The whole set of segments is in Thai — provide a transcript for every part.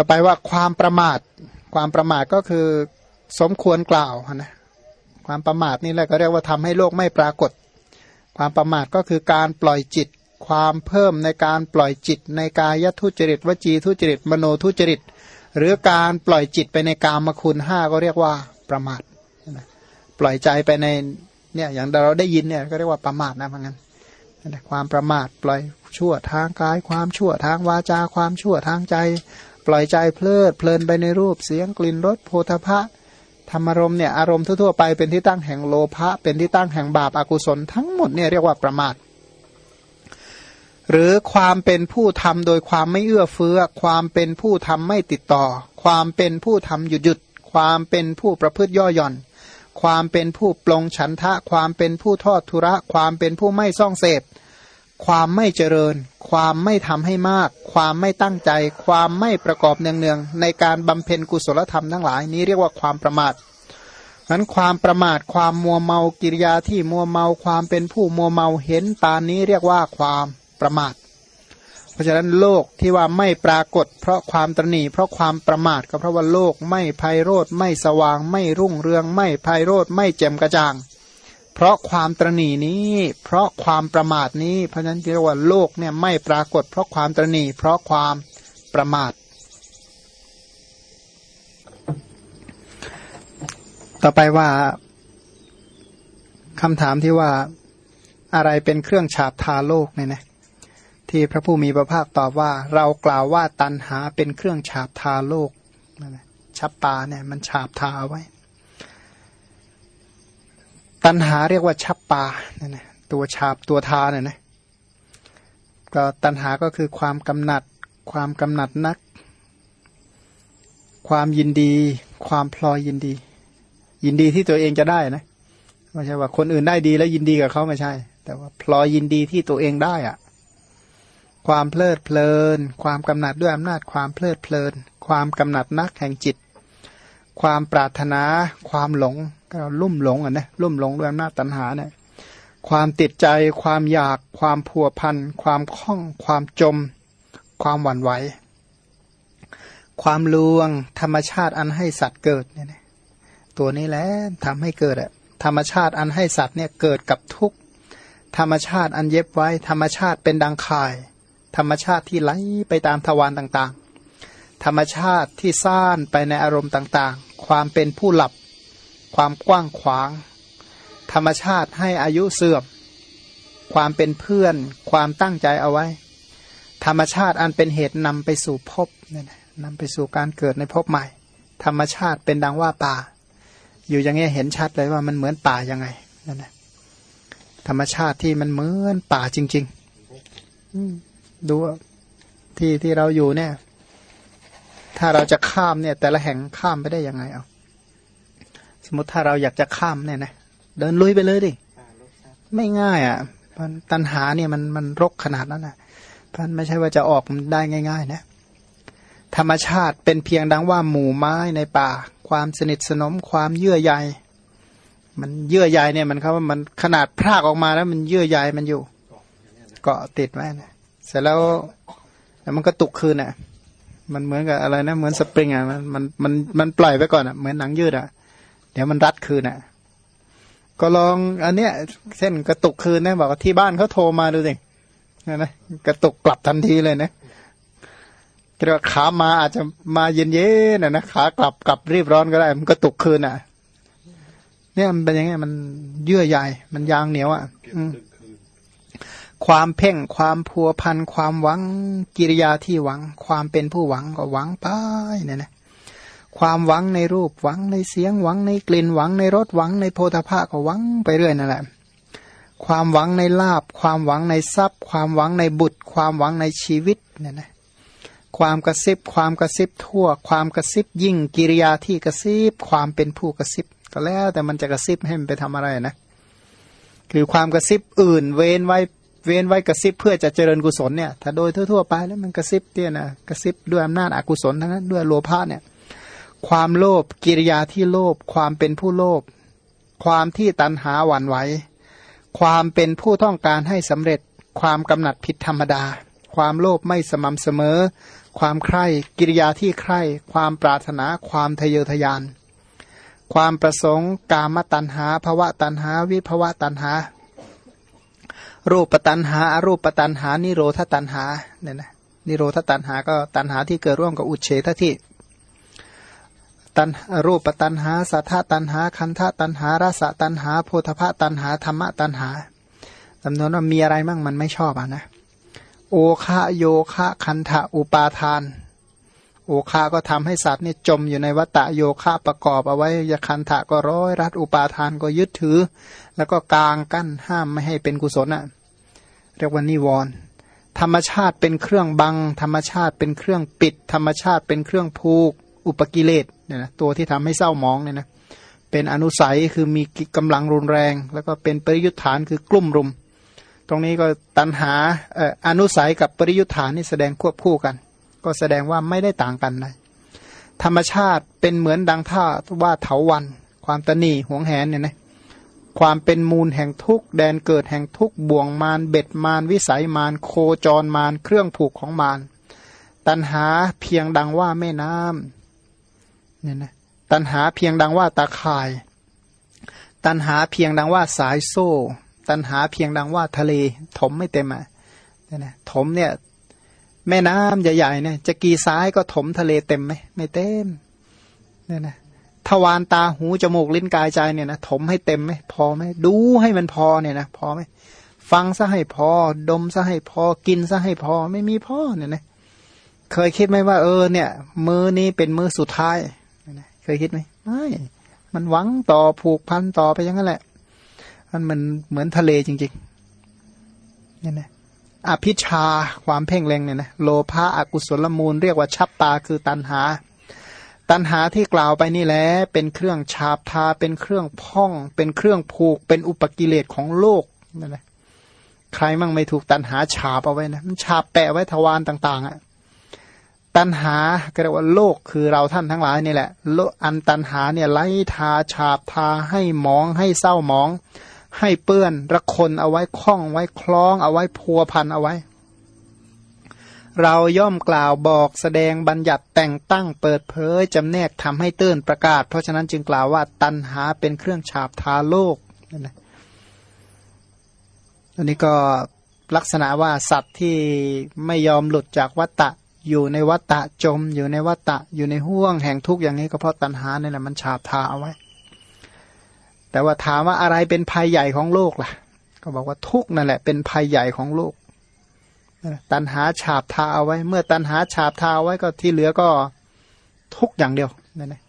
ต่อไปว่าความประมาท ความประมาทก็คือสมควรกล่าวนะความประมาทนี่แหละก็เรียกว่าทำให้โลกไม่ปรากฏ ความประมาทก็คือการปล่อยจิต ความเพิ่มในการปล่อยจิต ในกายทุจริตวจีทุจริต มโนทุจริต หรือการปล่อยจิตไปในกามคุณห้าก็เรียกว่าประมาทปล่อยใจไปในเนี่ยอย่างเราได้ยินเนี่ยก็เรียกว่าประมาทนะพังนั้นความประมาทปล่อยชั่วทางกายความชั่วทางวาจาความชั่วทางใจ ปล่อยใจเพลิดเพลินไปในรูปเสียงกลิ่นรสโพธพะธรรมารมเนี่ยอารมณ์ทั่วๆไปเป็นที่ตั้งแห่งโลภะเป็นที่ตั้งแห่งบาปอากุศลทั้งหมดเนี่ยเรียกว่าประมาทหรือความเป็นผู้ทำโดยความไม่เอื้อเฟื้อ ความเป็นผู้ทำไม่ติดต่อ ความเป็นผู้ทำหยุดหยุด ความเป็นผู้ประพฤติย่อหย่อน ความเป็นผู้ปลงฉันทะ ความเป็นผู้ทอดทุระ ความเป็นผู้ไม่ซ่องเสพ ความไม่เจริญ ความไม่ทำให้มาก ความไม่ตั้งใจ ความไม่ประกอบเนืองๆในการบำเพ็ญกุศลธรรมทั้งหลาย นี้เรียกว่าความประมาทนั้นความประมาทความมัวเมากิริยาที่มัวเมาความเป็นผู้มัวเมาเห็นตานี้เรียกว่าความประมาท เพราะฉะนั้นโลกที่ว่าไม่ปรากฏ เพราะความตรณีเพราะความประมาทก็เพราะว่าโลกไม่ไพโรธไม่สว่าง ไม่รุ่งเรือง ไม่ไพโรธไม่แจ่มกระจ่าง เพราะความตรณีนี้ เพราะความประมาทนี้ เพราะฉะนั้นเรียกว่าโลกเนี่ยไม่ปรากฏ เพราะความตรณี เพราะความประมาท ต่อไปว่าคำถามที่ว่าอะไรเป็นเครื่องฉาบทาโลกเนี่ยนะที่พระผู้มีพระภาคตอบว่า เรากล่าวว่าตันหาเป็นเครื่องฉาบทาโลกนั่นแหละชับตาเนี่ยมันฉาบทาไว้ ตันหาเรียกว่าชับปาเนี่ยนะตัวฉาบตัวทาเนี่ยนะก็ตันหาก็คือความกำหนัด ความกำหนัดนัก ความยินดี ความพลอยยินดี ยินดีที่ตัวเองจะได้นะไม่ใช่ว่าคนอื่นได้ดีแล้วยินดีกับเขาไม่ใช่ แต่ว่าพลอยยินดีที่ตัวเองได้อะความเพลิดเพลิน ความกำหนัดด้วยอำนาจความเพลิดเพลิน ความกำหนัดนักแห่งจิต ความปรารถนา ความหลง ก็ลุ่มหลงอะนะลุ่มหลงด้วยอำนาจตัณหาเนี่ยความติดใจความอยากความผัวพัน ความคล้อง ความจม ความหวั่นไหว ความลวงธรรมชาติอันให้สัตว์เกิดเนี่ยตัวนี้แหละทำให้เกิดอะธรรมชาติอันให้สัตว์เนี่ยเกิดกับทุกธรรมชาติอันเย็บไว้ ธรรมชาติเป็นดังข่าย ธรรมชาติที่ไหลไปตามทวารต่างๆ ธรรมชาติที่ซ่านไปในอารมณ์ต่างๆ ความเป็นผู้หลับ ความกว้างขวาง ธรรมชาติให้อายุเสื่อม ความเป็นเพื่อน ความตั้งใจเอาไว้ ธรรมชาติอันเป็นเหตุนำไปสู่ภพเนี่นำไปสู่การเกิดในภพใหม่ ธรรมชาติเป็นดังว่าป่า อยู่อย่างนี้เห็นชัดเลยว่ามันเหมือนป่ายังไงนั่นแหละธรรมชาติที่มันเหมือนป่าจริงๆดูที่ที่เราอยู่เนี่ย ถ้าเราจะข้ามเนี่ย แต่ละแห่งข้ามไปได้ยังไงเอา สมมติถ้าเราอยากจะข้ามเนี่ยนะเดินลุยไปเลยดิไม่ง่ายอะตันหาเนี่ยมันมันรกขนาดนั้นนะพันไม่ใช่ว่าจะออกมันได้ง่าย ๆ นะ ธรรมชาติเป็นเพียงดังว่าหมู่ไม้ในป่า ความสนิทสนมความเยื่อใยมันเยื่อใยเนี่ยมันเขาว่ามันขนาดพรากออกมาแล้ว มันเยื่อใยมันอยู่ เกาะติดไว้นะเสร็จแล้วแล้วมันก็ตุกคืนอะ มันเหมือนกับอะไรนะ เหมือนสปริงอะมันมันมันมันปล่อยไปก่อนอะเหมือนหนังยืดอะ ดี๋ยวมันรัดคืนอะ ก็ลองอันเนี้ยเส้นกระตุกคืนนะบอกว่าที่บ้านเขาโทรมาดูสินะกระตุกกลับทันทีเลยนะกระขามาอาจจะมาเย็นเย็นนะขากลับกลับรีบร้อนก็ได้ มันกระตุกคืนอะ เนี่ยมันเป็นยังไงมันเยื่อใยมันยางเหนียวอะความเพ่งความพัวพันความหวังกิริยาที่หวัง ความเป็นผู้หวังก็หวังไปเนี่ยนะ ความหวังในรูปหวังในเสียงหวังในกลิ่นหวังในรสหวังในโพธาภะก็หวังไปเรื่อยนั่นแหละความหวังในลาบ ความหวังในทรัพย์ ความหวังในบุตร ความหวังในชีวิตเนี่ยนะความกระซิบ ความกระซิบทั่ว ความกระซิบยิ่งกิริยาที่กระซิบ ความเป็นผู้กระซิบ ก็แล้วแต่มันจะกระซิบให้มันไปทำอะไรนะ คือความกระซิบอื่น เว้นไว้เว้นไว้กระซิบเพื่อจะเจริญกุศลเนี่ย ถ้าโดยทั่วๆไปแล้วมันกระซิบเนี่ยนะกระซิบด้วยอำนาจอกุศลทั้งนั้นด้วยโลภะเนี่ย ความโลภกิริยาที่โลภความเป็นผู้โลภความที่ตันหาหวั่นไหวความเป็นผู้ต้องการให้สำเร็จ ความกำหนัดผิดธรรมดา ความโลภไม่สม่ำเสมอ ความใคร่กิริยาที่ใคร่ ความปรารถนาความทะเยอทะยาน ความประสงค์ กามตัณหาภวะตัณหา วิภวะตัณหา รูปตัณหาอรูปตัณหา นิโรธตัณหาเนี่ยนะนิโรธตัณหาก็ตัณหาที่เกิดร่วมกับอุเฉทที่ ตันรูปตันหาสัทธตันหาคันธตันหารสตันหาโพธพตันหาธรรมตันหาจำนวนว่ามีอะไรมั่งมันไม่ชอบอะนะ โอคะโยคะคันธะอุปาทาน โอคาก็ทำให้สัตว์นี่จมอยู่ในวัตะโยคะประกอบเอาไว้ยคันธะก็ร้อยรัดอุปาทานก็ยึดถือ แล้วก็กางกั้นห้ามไม่ให้เป็นกุศลอะเรียกว่านิวรณ์ธรรมชาติเป็นเครื่องบัง ธรรมชาติเป็นเครื่องปิด ธรรมชาติเป็นเครื่องผูก อุปกิเลส เนี่ยนะตัวที่ทำให้เศร้ามองเนี่ยนะเป็นอนุสัยคือมีกำลังรุนแรง แล้วก็เป็นปริยุทธานคือกลุ่มรุม ตรงนี้ก็ตันหาอนุสัยกับปริยุทธานนี่แสดงควบคู่กัน ก็แสดงว่าไม่ได้ต่างกันเลยธรรมชาติเป็นเหมือนดังท่าว่าเถาวัน ความตนีห่วงแหนเนี่ยนะความเป็นมูลแห่งทุกแดนเกิดแห่งทุกบ่วงมารเบ็ดมารวิสัยมารโคจรมารเครื่องผูกของมารตันหาเพียงดังว่าแม่น้ำ เนี่ยนะตันหาเพียงดังว่าตาข่าย ตันหาเพียงดังว่าสายโซ่ ตันหาเพียงดังว่าทะเล ถมไม่เต็มอะเนี่ยนะถมเนี่ยแม่น้ำใหญ่ๆเนี่ยจะกี่ซ้ายก็ถมทะเลเต็มไหมไม่เต็มเนี่ยนะทวารตาหูจมูกลิ้นกายใจเนี่ยนะถมให้เต็มไหมพอไหมดูให้มันพอเนี่ยนะพอไหมฟังซะให้พอ ดมซะให้พอกินซะให้พอไม่มีพอเนี่ยนะเคยคิดไหมว่าเออเนี่ย มือนี้เป็นมือสุดท้าย เคยคิดไหมไม่มันหวังต่อผูกพันต่อไปอย่างนั้นแหละ มันมันเหมือนทะเลจริงๆนี่นะอภิชาความเพ่งเล็งเนี่ยนะโลภะอกุศลมูล เรียกว่าชับตาคือตันหา ตันหาที่กล่าวไปนี่แหละเป็นเครื่องฉาบทาเป็นเครื่องพ่อง เป็นเครื่องผูก เป็นอุปกิเลสของโลกนั่นแหละใครมั่งไม่ถูกตันหาฉาบเอาไว้นะมันฉาบแปะไว้ทวารต่าง ๆอะ่ะ ตัณหาก็เรียกว่าโลกคือเราท่านทั้งหลายนี่แหละโลอันตัณหาเนี่ยไล่ทาฉาบทาให้มองให้เศร้ามอง ให้เปื้อนระคนเอาไว้คล้องไว้คล้องเอาไว้พัวพันเอาไว้ เราย่อมกล่าวบอกแสดงบัญญัติแต่งตั้งเปิดเผยจำแนกทำให้เตือนประกาศ เพราะฉะนั้นจึงกล่าวว่าตัณหาเป็นเครื่องฉาบทาโลกนั่นนะอันนี้ก็ลักษณะว่าสัตว์ที่ไม่ยอมหลุดจากวัตตะ อยู่ในวัฏฏะจม อยู่ในวัฏฏะอยู่ในห่วงแห่งทุกข์อย่างนี้ก็เพราะตัณหาเนี่ยแหละมันฉาบทาเอาไว้ แต่ว่าถามว่าอะไรเป็นภัยใหญ่ของโลกล่ะ ก็บอกว่าทุกข์นั่นแหละเป็นภัยใหญ่ของโลกตัณหาฉาบทาเอาไว้ เมื่อตัณหาฉาบทาเอาไว้ก็ที่เหลือก็ทุกอย่างเดียวนั่นเอง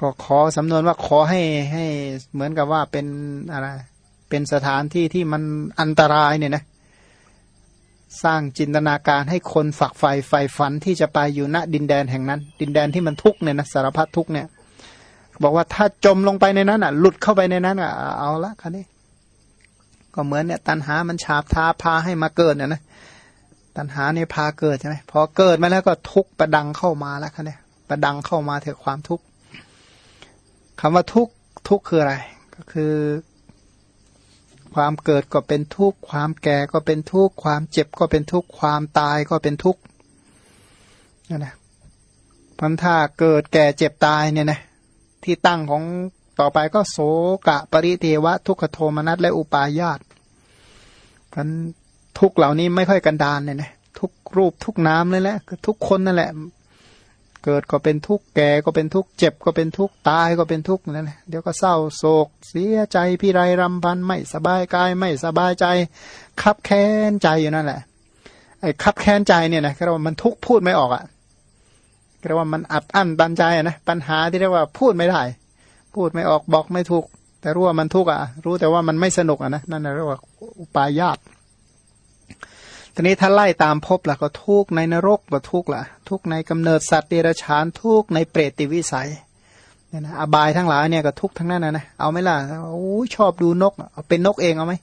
ก็ขอสำนวนว่าขอให้ให้เหมือนกับว่าเป็นอะไรเป็นสถานที่ที่มันอันตรายเนี่ยนะ สร้างจินตนาการให้คนฝักใฝ่ใฝ่ฝันที่จะไปอยู่ณดินแดนแห่งนั้น ดินแดนที่มันทุกเนี่ยนะสารพัดทุกเนี่ย บอกว่าถ้าจมลงไปในนั้นอะ หลุดเข้าไปในนั้นอะเอาละคันนี้ ก็เหมือนเนี่ย ตันหามันฉาบทาพาให้มาเกิดเนี่ยนะตันหาเนี่ยพาเกิดใช่ไหมพอเกิดมาแล้วก็ทุกประดังเข้ามาแล้วคันนี้ประดังเข้ามาเถอะความทุกข์คำว่าทุกทุกคืออะไร ก็คือ ความเกิดก็เป็นทุกข์ ความแก่ก็เป็นทุกข์ ความเจ็บก็เป็นทุกข์ ความตายก็เป็นทุกข์นั่นนะพันธาเกิดแก่เจ็บตายเนี่ยนะที่ตั้งของต่อไปก็โสกะปริเทวะ ทุกขโทมนัสและอุปาญาตพันทุกเหล่านี้ไม่ค่อยกันดานเนี่ยนะทุกรูปทุกน้ำเลยแหละทุกคนนั่นแหละ เกิดก็เป็นทุกข์แก่ก็เป็นทุกข์เจ็บก็เป็นทุกข์ตายก็เป็นทุกข์นั่นแหละเดี๋ยวก็เศร้าโศก เสียใจพี่ไรรำพันไม่สบายกายไม่สบายใจ คับแค้นใจอยู่นั่นแหละไอ้คับแค้นใจเนี่ยนะเรียกว่ามันทุกข์พูดไม่ออกอะ่ะเรียกว่ามันอัดอั้นตันใจนะปัญหาที่เรียกว่าพูดไม่ได้ พูดไม่ออกบอกไม่ถูก แต่รู้ว่ามันทุกข์อะ รู้แต่ว่ามันไม่สนุกอะนะนั่นเรียกว่าอุปายาต ทีนี้ถ้าไล่ตามพบล่ะก็ทุกในนรกก็ทุกล่ะ ทุกในกำเนิดสัตว์เดรัจฉานทุกในเปรตติวิสัยเนี่ยนะอบายทั้งหลายเนี่ยก็ทุกทั้งนั้นนะนะเอาไหมล่ะโอ้ชอบดูนกเอาเป็นนกเองเอาไหม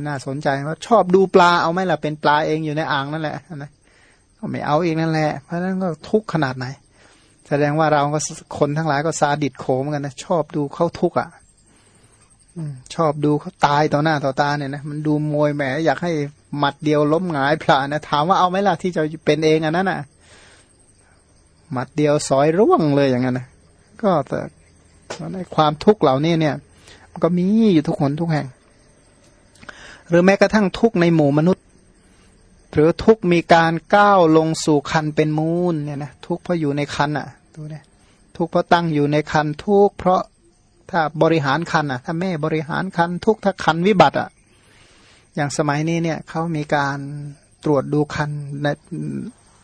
น่าสนใจว่าชอบดูปลาเอาไหมล่ะเป็นปลาเองอยู่ในอ่างนั่นแหละนะก็ไม่เอาเองนั่นแหละ เพราะนั้นก็ทุกขนาดไหน แสดงว่าเราก็คนทั้งหลายก็ซาดิดโขมกันนะชอบดูเขาทุกข์อะ ชอบดูเขาตายต่อหน้าต่อตาเนี่ยนะมันดูมวยแหมอยากให้หมัดเดียวล้มหงายพลานะถามว่าเอาไหมล่ะที่จะเป็นเองอันนั้นอะหมัดเดียวสอยร่วงเลยอย่างนั้นนะก็แต่ในความทุกข์เหล่านี้เนี่ย มันก็มีอยู่ทุกคนทุกแห่ง หรือแม้กระทั่งทุกข์ในหมู่มนุษย์ หรือทุกข์มีการก้าวลงสู่คันเป็นมูลเนี่ยนะทุกข์เพราะอยู่ในคันอะดูเนี่ยทุกข์เพราะตั้งอยู่ในคันทุกข์เพราะ ถ้าบริหารคันอะ ถ้าแม่บริหารคันทุกถ้าคันวิบัติอะ อย่างสมัยนี้เนี่ยเขามีการตรวจดูคันใน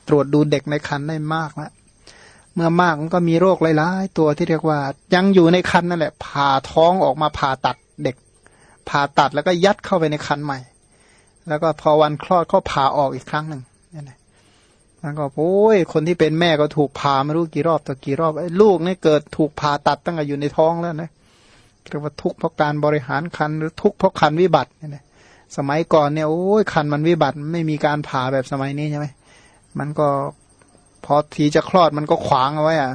ตรวจดูเด็กในคันได้มากแล้วเมื่อมากมันก็มีโรคหลายๆตัวที่เรียกว่า ยังอยู่ในคันนั่นแหละผ่าท้องออกมาผ่าตัดเด็ก ผ่าตัดแล้วก็ยัดเข้าไปในคันใหม่ แล้วก็พอวันคลอดก็ผ่าออกอีกครั้งหนึ่งนี่นะ มันก็โอ้ยคนที่เป็นแม่ก็ถูกผ่าไม่รู้กี่รอบต่อกี่รอบลูกนี่เกิดถูกผ่าตัดตั้งแต่อยู่ในท้องแล้วนะเรียกว่าทุกเพราะการบริหารคันหรือทุกเพราะคันวิบัติเนี่ยนะสมัยก่อนเนี่ยโอ้ยคันมันวิบัติไม่มีการผ่าแบบสมัยนี้ใช่ไหมมันก็พอทีจะคลอดมันก็ขวางเอาไว้อะ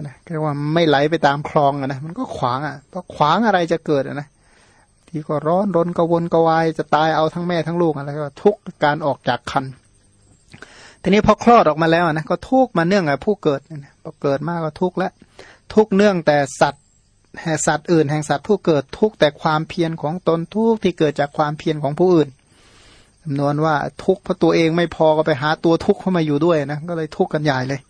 นะเรียกว่าไม่ไหลไปตามคลองอะนะมันก็ขวางอะเพราะขวางอะไรจะเกิดอะนะทีก็ร้อนรนกวนกวายจะตายเอาทั้งแม่ทั้งลูกอะไรก็ทุกการออกจากคัน ทีนี้พอคลอดออกมาแล้วนะก็ทุกมาเนื่องกับผู้เกิดนี่ยพอเกิดมากก็ทุกแล้วทุกเนื่องแต่สัตว์แห่สัตว์อื่นแห่งสัตว์ผู้เกิดทุกแต่ความเพียรของตนทุกที่เกิดจากความเพียรของผู้อื่นจำนวนว่าทุกเพราะตัวเองไม่พอก็ไปหาตัวทุกเข้ามาอยู่ด้วยนะก็เลยทุกกันใหญ่เลย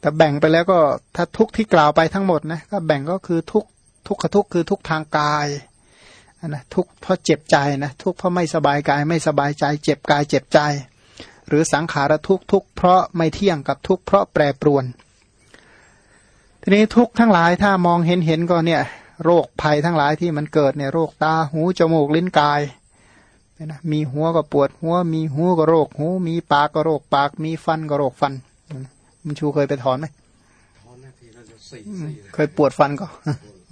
แต่แบ่งไปแล้วก็ถ้าทุกที่กล่าวไปทั้งหมดนะก็แบ่งก็คือทุกทุกขทุกคือทุกทางกายนะทุกเพราะเจ็บใจนะทุกเพราะไม่สบายกายไม่สบายใจ เจ็บกายเจ็บใจ หรือสังขารทุกทุกเพราะไม่เที่ยงกับทุกเพราะแปรปรวน ทีนี้ทุกทั้งหลายถ้ามองเห็นเห็นก็เนี่ยโรคภัยทั้งหลายที่มันเกิดเนี่ยโรคตาหูจมูกลิ้นกายเนี่ยนะมีหัวก็ปวดหัว มีหูก็โรคหู มีปากก็โรคปาก มีฟันก็โรคฟันมันชูเคยไปถอนไหมถอนนาทีละสี่เคยปวดฟันก็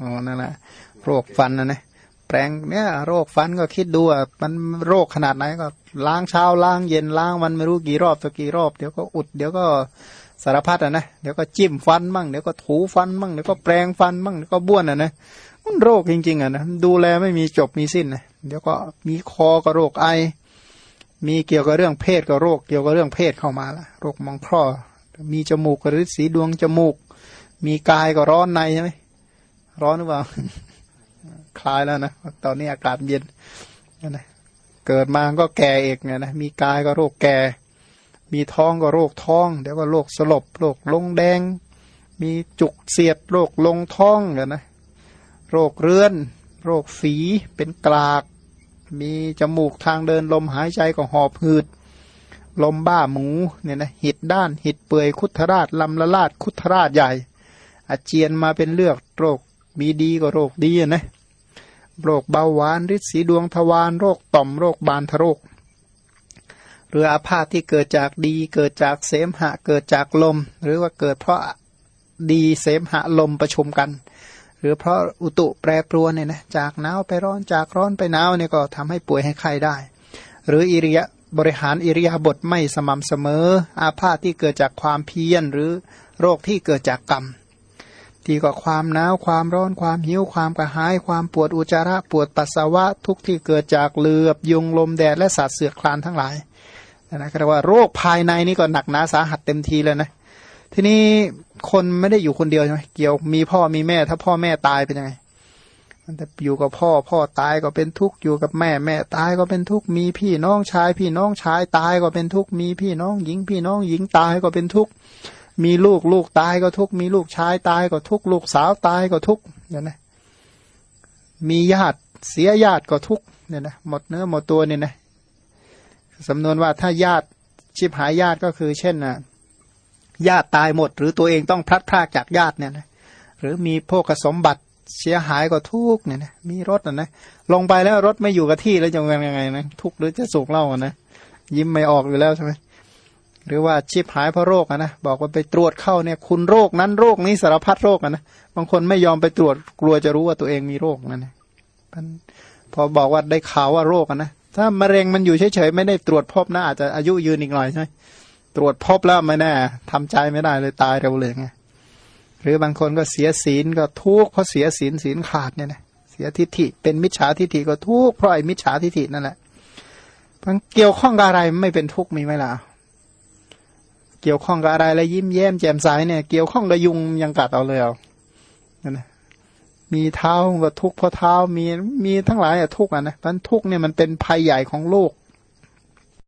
อ๋อนั่นแหละโรคฟันนะนะ แปลงเนี่ยโรคฟันก็คิดดูอะมันโรคขนาดไหนก็ล้างเช้าล้างเย็นล้างมันไม่รู้กี่รอบต่อกี่รอบ เดี๋ยวก็อุด เดี๋ยวก็สารพัดอะนะเดี๋ยวก็จิ้มฟันมั่งเดี๋ยวก็ถูฟันมั่งเดี๋ยวก็แปลงฟันมั่งเดี๋ยวก็บ้วนอะนะมันโรคจริง ๆอะนะดูแลไม่มีจบมีสิ้นนะเดี๋ยวก็มีคอก็โรคไอ มีเกี่ยวกับเรื่องเพศก็โรค เกี่ยวกับเรื่องเพศเข้ามาละโรคมองคลอมีจมูกกระริสีดวงจมูก มีกายก็ร้อนในใช่ไหมร้อนหรือเปล่า คลายแล้วนะ ตอนนี้อากาศเย็นนะเกิดมาก็แก่เอกไงนะมีกายก็โรคแก่ มีท้องก็โรคท้อง เดี๋ยวก็โรคสลบโรคลงแดง มีจุกเสียดโรคลงท้องกันนะโรคเรื้อน โรคฝีเป็นกลาก มีจมูกทางเดินลมหายใจก็หอบหืด ลมบ้าหมูเนี่ยนะหิดด้านหิดเปื่อยคุทราชลำละลาดคุทราชใหญ่ อาเจียนมาเป็นเลือดโรคมีดีก็โรคดีนะ โรคเบาหวานฤทธิ์สีดวงทวารโรคต่อมโรคบานทะโรคหรืออาพาธที่เกิดจากดี เกิดจากเสมหะ เกิดจากลม หรือว่าเกิดเพราะดีเสมหะลมประชุมกัน หรือเพราะอุตุแปรปรวนเนี่ยนะจากหนาวไปร้อนจากร้อนไปหนาวเนี่ยก็ทำให้ป่วยให้ไข้ได้ หรืออิริยบริหารอิริยาบถไม่สม่ำเสมอ อาพาธที่เกิดจากความเพียรหรือโรคที่เกิดจากกรรม ที่ก็ความหนาวความร้อนความหิวความกระหาย ความปวดอุจจาระปวดปัสสาวะทุกที่เกิดจากเหลือบยุงลมแดดและสัตว์เสือคลานทั้งหลายนะก็เรียกว่าโรคภายในนี่ก็หนักหนาสาหัสเต็มทีเลยนะ ทีนี้คนไม่ได้อยู่คนเดียวใช่ไหมเกี่ยวมีพ่อมีแม่ ถ้าพ่อแม่ตายเป็นยังไงมันจะอยู่กับพ่อพ่อตายก็เป็นทุกข์อยู่กับแม่แม่ตายก็เป็นทุกข์มีพี่น้องชาย พี่น้องชายตายก็เป็นทุกข์มีพี่น้องหญิง พี่น้องหญิงตายก็เป็นทุกข์ มีลูกลูกตายก็ทุกมีลูกชายตายก็ทุกลูกสาวตายก็ทุกเนี่ยนะมีญาติเสียญาติก็ทุกเนี่ยนะหมดเนื้อหมดตัวเนี่ยนะสำนวนว่าถ้าญาติชิบหายญาติก็คือ เช่นนะญาติตายหมด หรือตัวเองต้องพลัดพรากจากญาติเนี่ยนะหรือมีพวกสมบัติเสียหายก็ทุกเนี่ยนะมีรถนะนะลงไปแล้วรถไม่อยู่กับที่แล้วจะยังไงนะทุกหรือจะสุกเล่านะยิ้มไม่ออกอยู่แล้วใช่ไหม หรือว่าชิบหายเพราะโรคนะบอกว่าไปตรวจเข้าเนี่ยคุณโรคนั้นโรคนี้สารพัดโรคนะบางคนไม่ยอมไปตรวจกลัวจะรู้ว่าตัวเองมีโรคนั่นนะพอบอกว่าได้ข่าวว่าโรคนะถ้ามะเร็งมันอยู่เฉยๆไม่ได้ตรวจพบนะอาจจะอายุยืนอีกหน่อยใช่ไหมตรวจพบแล้วไม่แน่ทำใจไม่ได้เลยตายเร็วเลยไงหรือบางคนก็เสียศีลก็ทุกข์เพราะเสียศีลศีลขาดเนี่ยนะเสียทิฏฐิเป็นมิจฉาทิฏฐิก็ทุกข์เพราะไอ้มิจฉาทิฏฐินั่นแหละมันเกี่ยวข้องกับอะไรไม่เป็นทุกข์มีไหมล่ะ เกี่ยวข้องกับอะไรแล้วยิ้มแย้มแจ่มใสเนี่ยเกี่ยวข้องกับยุงยังกัดเอาเลยเอานั่ะมีเท้าก็ทุกข์เพราะเท้ามีมีทั้งหลายอะทุกข์อะนะมันทุกข์เนี่ยมันเป็นภัยใหญ่ของโลก